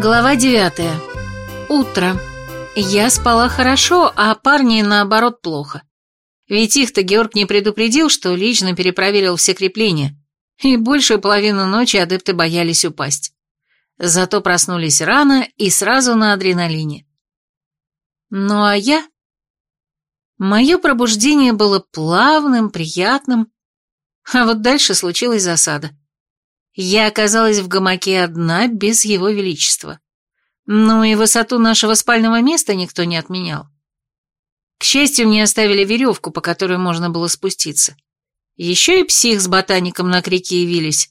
Глава девятая. Утро. Я спала хорошо, а парни, наоборот, плохо. Ведь их-то Георг не предупредил, что лично перепроверил все крепления, и большую половину ночи адепты боялись упасть. Зато проснулись рано и сразу на адреналине. Ну а я? Мое пробуждение было плавным, приятным, а вот дальше случилась засада. Я оказалась в гамаке одна, без его величества. Ну и высоту нашего спального места никто не отменял. К счастью, мне оставили веревку, по которой можно было спуститься. Еще и псих с ботаником на крике явились.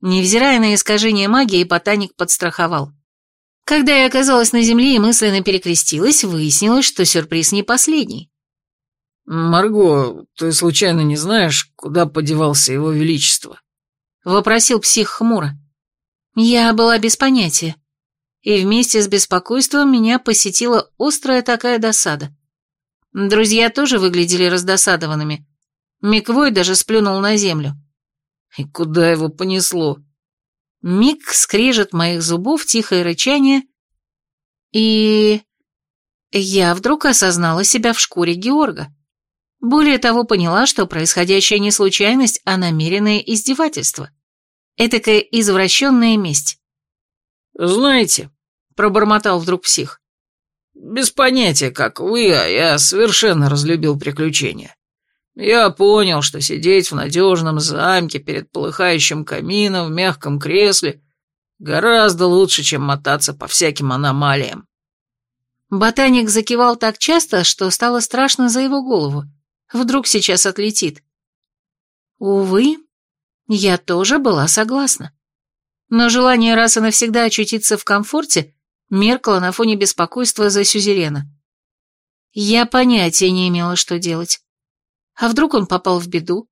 Невзирая на искажение магии, ботаник подстраховал. Когда я оказалась на земле и мысленно перекрестилась, выяснилось, что сюрприз не последний. «Марго, ты случайно не знаешь, куда подевался его величество?» — вопросил псих хмуро. Я была без понятия, и вместе с беспокойством меня посетила острая такая досада. Друзья тоже выглядели раздосадованными. Миквой даже сплюнул на землю. И куда его понесло? Миг скрежет моих зубов, тихое рычание, и... Я вдруг осознала себя в шкуре Георга. Более того, поняла, что происходящее не случайность, а намеренное издевательство. Этакая извращенная месть. «Знаете», — пробормотал вдруг псих, — «без понятия, как вы, а я совершенно разлюбил приключения. Я понял, что сидеть в надежном замке перед полыхающим камином в мягком кресле гораздо лучше, чем мотаться по всяким аномалиям». Ботаник закивал так часто, что стало страшно за его голову. Вдруг сейчас отлетит. Увы, я тоже была согласна. Но желание раз и навсегда очутиться в комфорте меркло на фоне беспокойства за сюзерена. Я понятия не имела, что делать. А вдруг он попал в беду?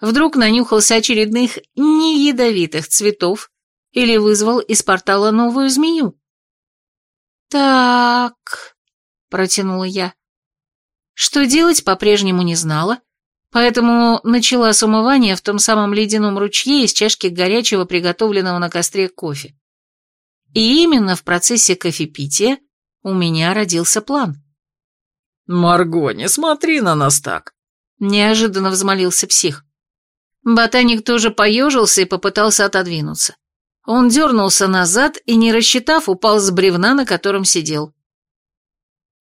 Вдруг нанюхался очередных неядовитых цветов или вызвал из портала новую змею? «Так...» — протянула я. Что делать, по-прежнему не знала, поэтому начала с умывания в том самом ледяном ручье из чашки горячего, приготовленного на костре кофе. И именно в процессе кофепития у меня родился план. «Марго, не смотри на нас так!» — неожиданно взмолился псих. Ботаник тоже поежился и попытался отодвинуться. Он дернулся назад и, не рассчитав, упал с бревна, на котором сидел.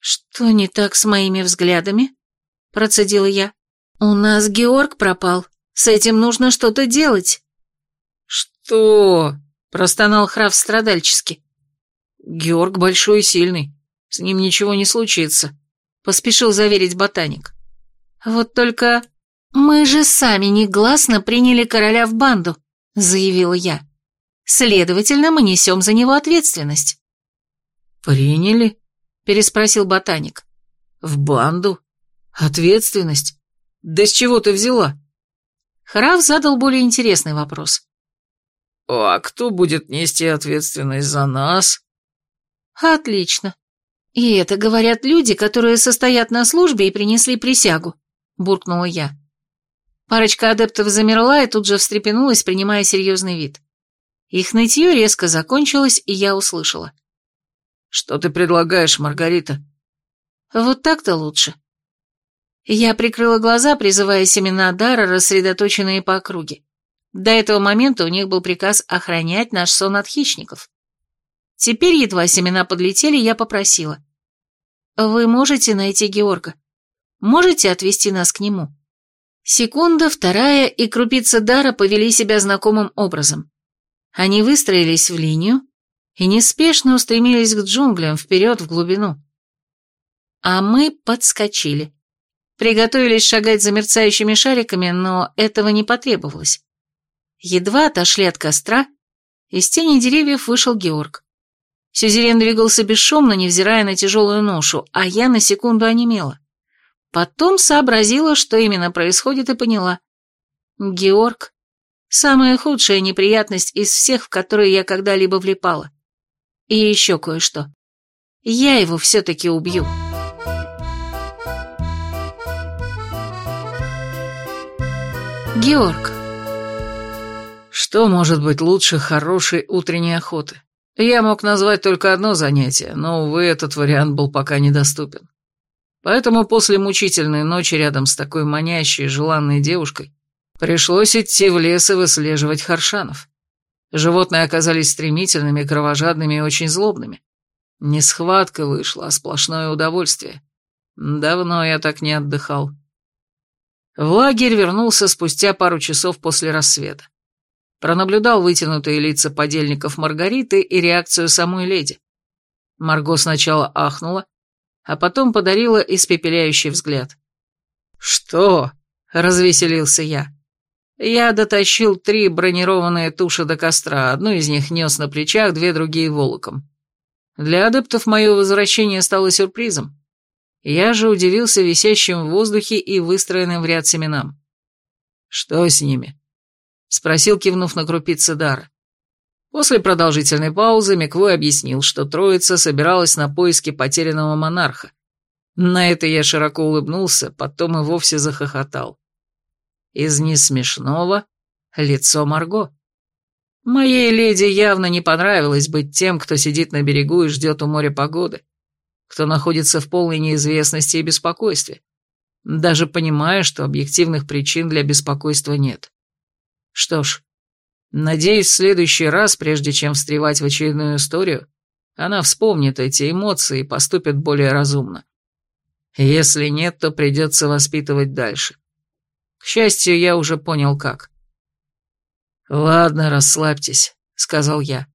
«Что не так с моими взглядами?» – процедила я. «У нас Георг пропал. С этим нужно что-то делать». «Что?» – простонал Храф страдальчески. «Георг большой и сильный. С ним ничего не случится», – поспешил заверить ботаник. «Вот только мы же сами негласно приняли короля в банду», – заявила я. «Следовательно, мы несем за него ответственность». «Приняли?» Переспросил ботаник. «В банду? Ответственность? Да с чего ты взяла?» Храв задал более интересный вопрос. «А кто будет нести ответственность за нас?» «Отлично. И это говорят люди, которые состоят на службе и принесли присягу», — буркнула я. Парочка адептов замерла и тут же встрепенулась, принимая серьезный вид. Их нытье резко закончилось, и я услышала. «Что ты предлагаешь, Маргарита?» «Вот так-то лучше». Я прикрыла глаза, призывая семена дара, рассредоточенные по округе. До этого момента у них был приказ охранять наш сон от хищников. Теперь, едва семена подлетели, я попросила. «Вы можете найти Георга? Можете отвести нас к нему?» Секунда, вторая, и крупицы дара повели себя знакомым образом. Они выстроились в линию, и неспешно устремились к джунглям вперед в глубину. А мы подскочили. Приготовились шагать за мерцающими шариками, но этого не потребовалось. Едва отошли от костра, из тени деревьев вышел Георг. Сюзерен двигался бесшумно, невзирая на тяжелую ношу, а я на секунду онемела. Потом сообразила, что именно происходит, и поняла. Георг — самая худшая неприятность из всех, в которые я когда-либо влипала. И еще кое-что. Я его все-таки убью. Георг. Что может быть лучше хорошей утренней охоты? Я мог назвать только одно занятие, но, увы, этот вариант был пока недоступен. Поэтому после мучительной ночи рядом с такой манящей, желанной девушкой пришлось идти в лес и выслеживать харшанов. Животные оказались стремительными, кровожадными и очень злобными. Не схватка вышла, а сплошное удовольствие. Давно я так не отдыхал. В лагерь вернулся спустя пару часов после рассвета. Пронаблюдал вытянутые лица подельников Маргариты и реакцию самой леди. Марго сначала ахнула, а потом подарила испепеляющий взгляд. «Что?» — развеселился я. Я дотащил три бронированные туши до костра, одну из них нес на плечах, две другие волоком. Для адептов мое возвращение стало сюрпризом. Я же удивился висящим в воздухе и выстроенным в ряд семенам. «Что с ними?» — спросил, кивнув на крупицы дара. После продолжительной паузы Миквой объяснил, что троица собиралась на поиски потерянного монарха. На это я широко улыбнулся, потом и вовсе захохотал. Из несмешного лицо Марго. Моей леди явно не понравилось быть тем, кто сидит на берегу и ждет у моря погоды, кто находится в полной неизвестности и беспокойстве, даже понимая, что объективных причин для беспокойства нет. Что ж, надеюсь, в следующий раз, прежде чем встревать в очередную историю, она вспомнит эти эмоции и поступит более разумно. Если нет, то придется воспитывать дальше. К счастью, я уже понял как. «Ладно, расслабьтесь», — сказал я.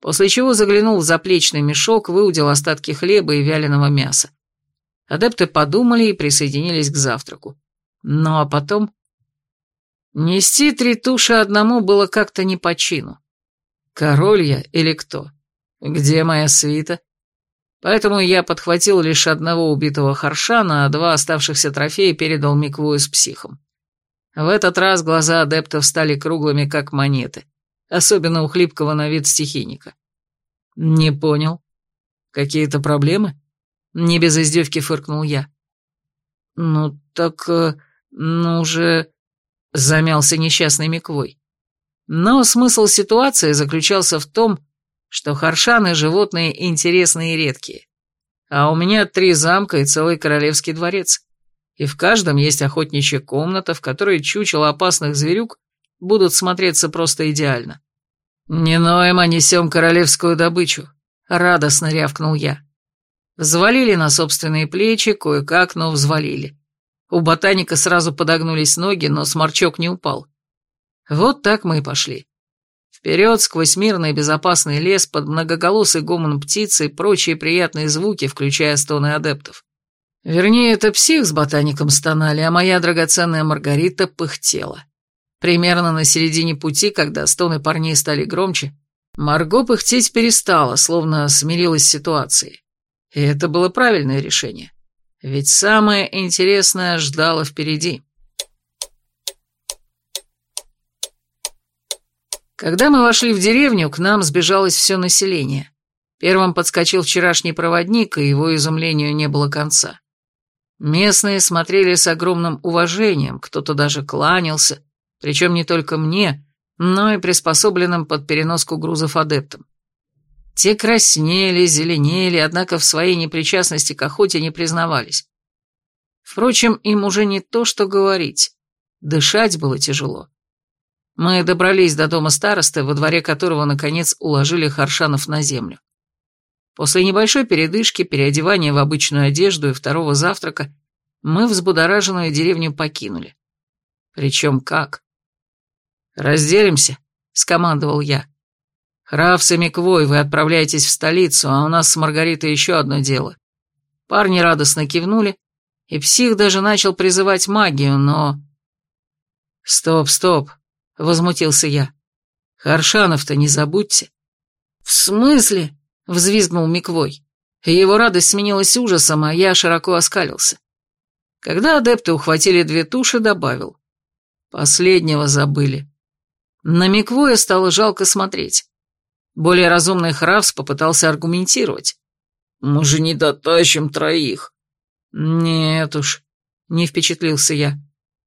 После чего заглянул в заплечный мешок, выудил остатки хлеба и вяленого мяса. Адепты подумали и присоединились к завтраку. Ну а потом... Нести три туши одному было как-то не по чину. Король я или кто? Где моя свита? Поэтому я подхватил лишь одного убитого Харшана, а два оставшихся трофея передал Миквою с психом. В этот раз глаза адептов стали круглыми, как монеты, особенно у хлипкого на вид стихийника. «Не понял. Какие-то проблемы?» Не без издевки фыркнул я. «Ну, так... Э, ну же...» Замялся несчастный Миквой. Но смысл ситуации заключался в том, что харшаны животные интересные и редкие. А у меня три замка и целый королевский дворец и в каждом есть охотничья комната, в которой чучело опасных зверюк будут смотреться просто идеально. «Не ноем, а несем королевскую добычу», — радостно рявкнул я. Взвалили на собственные плечи, кое-как, но взвалили. У ботаника сразу подогнулись ноги, но сморчок не упал. Вот так мы и пошли. Вперед, сквозь мирный безопасный лес, под многоголосый гомон птицы и прочие приятные звуки, включая стоны адептов. Вернее, это псих с ботаником стонали, а моя драгоценная Маргарита пыхтела. Примерно на середине пути, когда стоны парней стали громче, Марго пыхтеть перестала, словно смирилась с ситуацией. И это было правильное решение. Ведь самое интересное ждало впереди. Когда мы вошли в деревню, к нам сбежалось все население. Первым подскочил вчерашний проводник, и его изумлению не было конца. Местные смотрели с огромным уважением, кто-то даже кланялся, причем не только мне, но и приспособленным под переноску грузов адептам. Те краснели, зеленели, однако в своей непричастности к охоте не признавались. Впрочем, им уже не то, что говорить. Дышать было тяжело. Мы добрались до дома старосты, во дворе которого, наконец, уложили Харшанов на землю. После небольшой передышки, переодевания в обычную одежду и второго завтрака мы взбудораженную деревню покинули. Причем как? «Разделимся», — скомандовал я. «Храф с Миквой, вы отправляетесь в столицу, а у нас с Маргаритой еще одно дело». Парни радостно кивнули, и псих даже начал призывать магию, но... «Стоп, стоп», — возмутился я. «Харшанов-то не забудьте». «В смысле?» Взвизгнул Миквой. Его радость сменилась ужасом, а я широко оскалился. Когда адепты ухватили две туши, добавил. Последнего забыли. На Миквоя стало жалко смотреть. Более разумный Хравс попытался аргументировать. «Мы же не дотащим троих». «Нет уж», — не впечатлился я.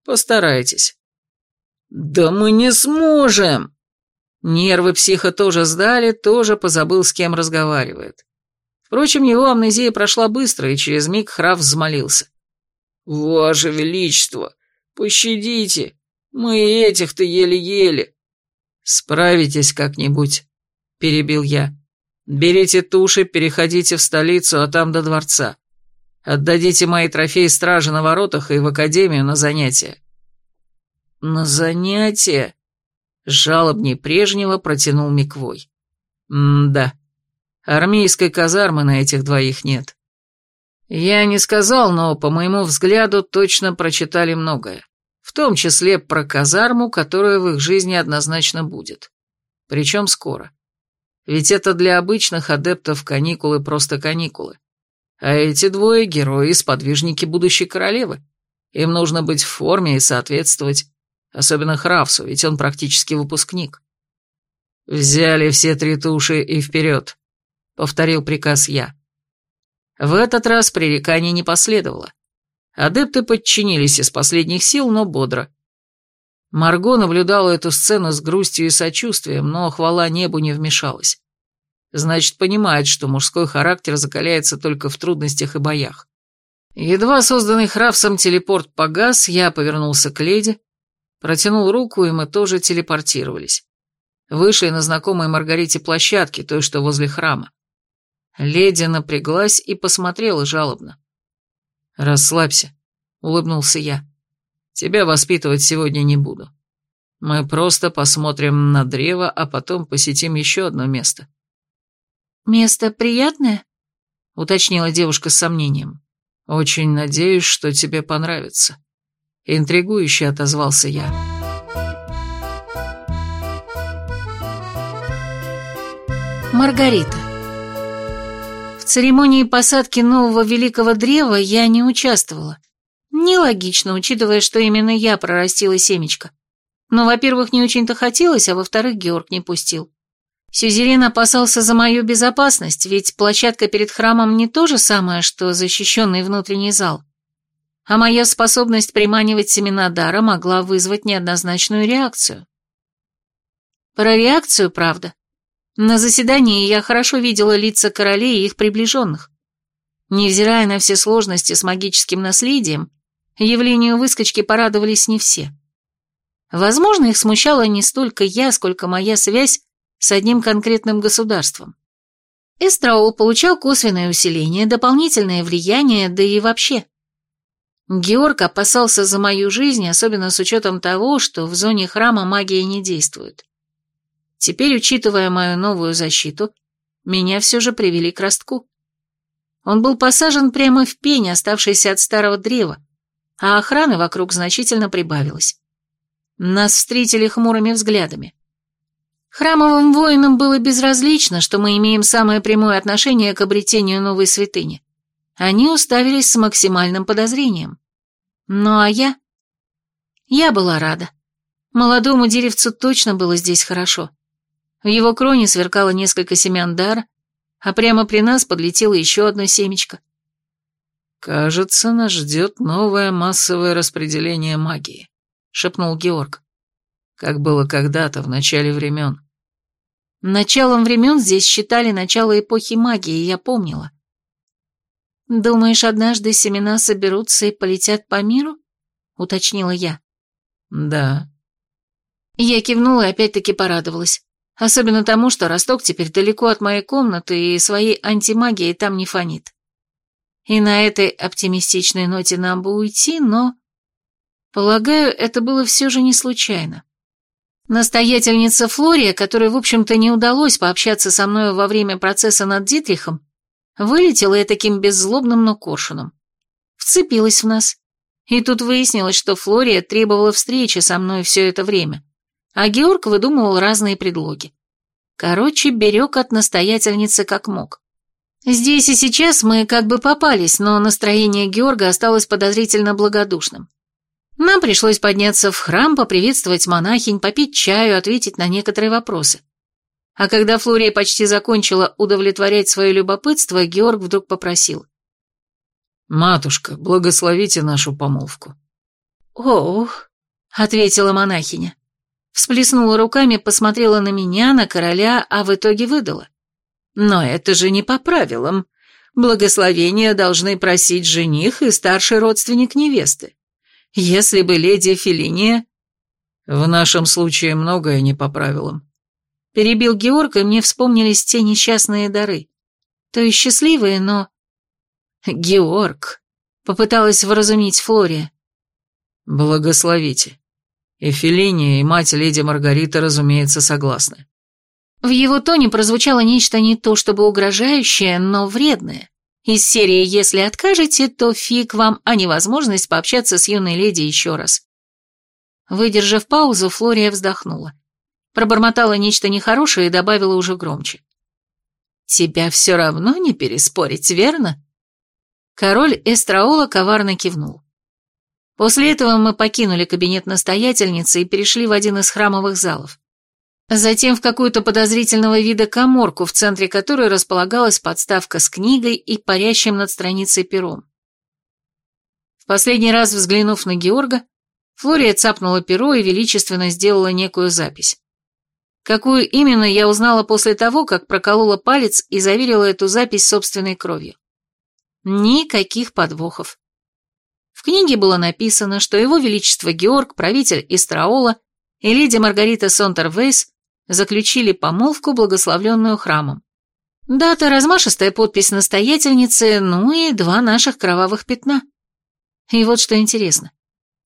«Постарайтесь». «Да мы не сможем!» Нервы психа тоже сдали, тоже позабыл, с кем разговаривает. Впрочем, его амнезия прошла быстро, и через миг Храф взмолился. «Ваше Величество, пощадите, мы этих-то еле-еле». «Справитесь как-нибудь», — перебил я. «Берите туши, переходите в столицу, а там до дворца. Отдадите мои трофеи страже на воротах и в академию на занятия». «На занятия?» — жалобней прежнего протянул Миквой. «М-да, армейской казармы на этих двоих нет». Я не сказал, но, по моему взгляду, точно прочитали многое. В том числе про казарму, которая в их жизни однозначно будет. Причем скоро. Ведь это для обычных адептов каникулы просто каникулы. А эти двое — герои и сподвижники будущей королевы. Им нужно быть в форме и соответствовать, особенно Хравсу, ведь он практически выпускник. «Взяли все три туши и вперед», — повторил приказ я. В этот раз пререканий не последовало. Адепты подчинились из последних сил, но бодро. Марго наблюдала эту сцену с грустью и сочувствием, но хвала небу не вмешалась. Значит, понимает, что мужской характер закаляется только в трудностях и боях. Едва созданный Хравсом телепорт погас, я повернулся к леди, протянул руку, и мы тоже телепортировались. Вышли на знакомой Маргарите площадке, той, что возле храма. Леди напряглась и посмотрела жалобно. «Расслабься», — улыбнулся я. «Тебя воспитывать сегодня не буду. Мы просто посмотрим на древо, а потом посетим еще одно место». «Место приятное?» — уточнила девушка с сомнением. «Очень надеюсь, что тебе понравится». Интригующе отозвался я. Маргарита. В церемонии посадки нового великого древа я не участвовала. Нелогично, учитывая, что именно я прорастила семечко. Но, во-первых, не очень-то хотелось, а во-вторых, Георг не пустил. Сюзерен опасался за мою безопасность, ведь площадка перед храмом не то же самое, что защищенный внутренний зал. А моя способность приманивать семена дара могла вызвать неоднозначную реакцию. Про реакцию, правда. На заседании я хорошо видела лица королей и их приближенных. Невзирая на все сложности с магическим наследием, явлению выскочки порадовались не все. Возможно, их смущала не столько я, сколько моя связь с одним конкретным государством. Эстраул получал косвенное усиление, дополнительное влияние, да и вообще. Георг опасался за мою жизнь, особенно с учетом того, что в зоне храма магия не действует. Теперь, учитывая мою новую защиту, меня все же привели к ростку. Он был посажен прямо в пень, оставшийся от старого древа, а охраны вокруг значительно прибавилось. Нас встретили хмурыми взглядами. Храмовым воинам было безразлично, что мы имеем самое прямое отношение к обретению новой святыни. Они уставились с максимальным подозрением. Ну а я? Я была рада. Молодому деревцу точно было здесь хорошо. В его кроне сверкало несколько семян дара, а прямо при нас подлетело еще одно семечко. «Кажется, нас ждет новое массовое распределение магии», — шепнул Георг как было когда-то в начале времен. Началом времен здесь считали начало эпохи магии, я помнила. «Думаешь, однажды семена соберутся и полетят по миру?» — уточнила я. «Да». Я кивнула и опять-таки порадовалась. Особенно тому, что росток теперь далеко от моей комнаты и своей антимагией там не фонит. И на этой оптимистичной ноте нам бы уйти, но... Полагаю, это было все же не случайно. Настоятельница Флория, которой, в общем-то, не удалось пообщаться со мной во время процесса над Дитрихом, вылетела я таким беззлобным, но коршуном. Вцепилась в нас. И тут выяснилось, что Флория требовала встречи со мной все это время, а Георг выдумывал разные предлоги. Короче, берег от настоятельницы как мог. Здесь и сейчас мы как бы попались, но настроение Георга осталось подозрительно благодушным. Нам пришлось подняться в храм, поприветствовать монахинь, попить чаю, ответить на некоторые вопросы. А когда Флория почти закончила удовлетворять свое любопытство, Георг вдруг попросил. «Матушка, благословите нашу помолвку». «Ох», — ответила монахиня. Всплеснула руками, посмотрела на меня, на короля, а в итоге выдала. Но это же не по правилам. Благословения должны просить жених и старший родственник невесты. Если бы леди Фелиния... В нашем случае многое не по правилам. Перебил Георг, и мне вспомнились те несчастные дары. То есть счастливые, но... Георг, попыталась вразумить Флория. Благословите. И Фелиния, и мать леди Маргарита, разумеется, согласны. В его тоне прозвучало нечто не то чтобы угрожающее, но вредное. Из серии «Если откажете, то фиг вам, а невозможность пообщаться с юной леди еще раз». Выдержав паузу, Флория вздохнула. Пробормотала нечто нехорошее и добавила уже громче. «Тебя все равно не переспорить, верно?» Король Эстраола коварно кивнул. После этого мы покинули кабинет настоятельницы и перешли в один из храмовых залов. Затем в какую-то подозрительного вида коморку, в центре которой располагалась подставка с книгой и парящим над страницей пером. В последний раз взглянув на Георга, Флория цапнула перо и величественно сделала некую запись. Какую именно, я узнала после того, как проколола палец и заверила эту запись собственной кровью. Никаких подвохов. В книге было написано, что его величество Георг, правитель Истраола, и леди Маргарита Сонтервейс заключили помолвку, благословленную храмом. Дата, размашистая подпись настоятельницы, ну и два наших кровавых пятна. И вот что интересно.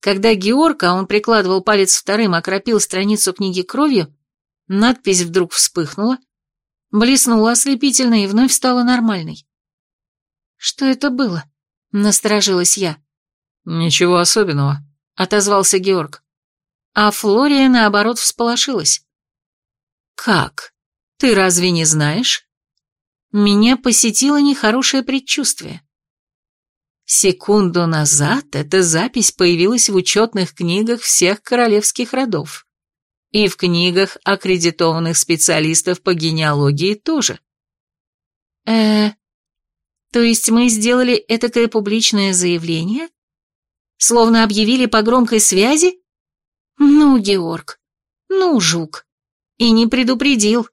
Когда Георг, а он прикладывал палец вторым, окропил страницу книги кровью, надпись вдруг вспыхнула, блеснула ослепительно и вновь стала нормальной. «Что это было?» — насторожилась я. «Ничего особенного», — отозвался Георг. А Флория, наоборот, всполошилась. «Как? Ты разве не знаешь?» Меня посетило нехорошее предчувствие. Секунду назад эта запись появилась в учетных книгах всех королевских родов. И в книгах аккредитованных специалистов по генеалогии тоже. э то есть мы сделали этакое публичное заявление? Словно объявили по громкой связи? Ну, Георг, ну, жук. И не предупредил.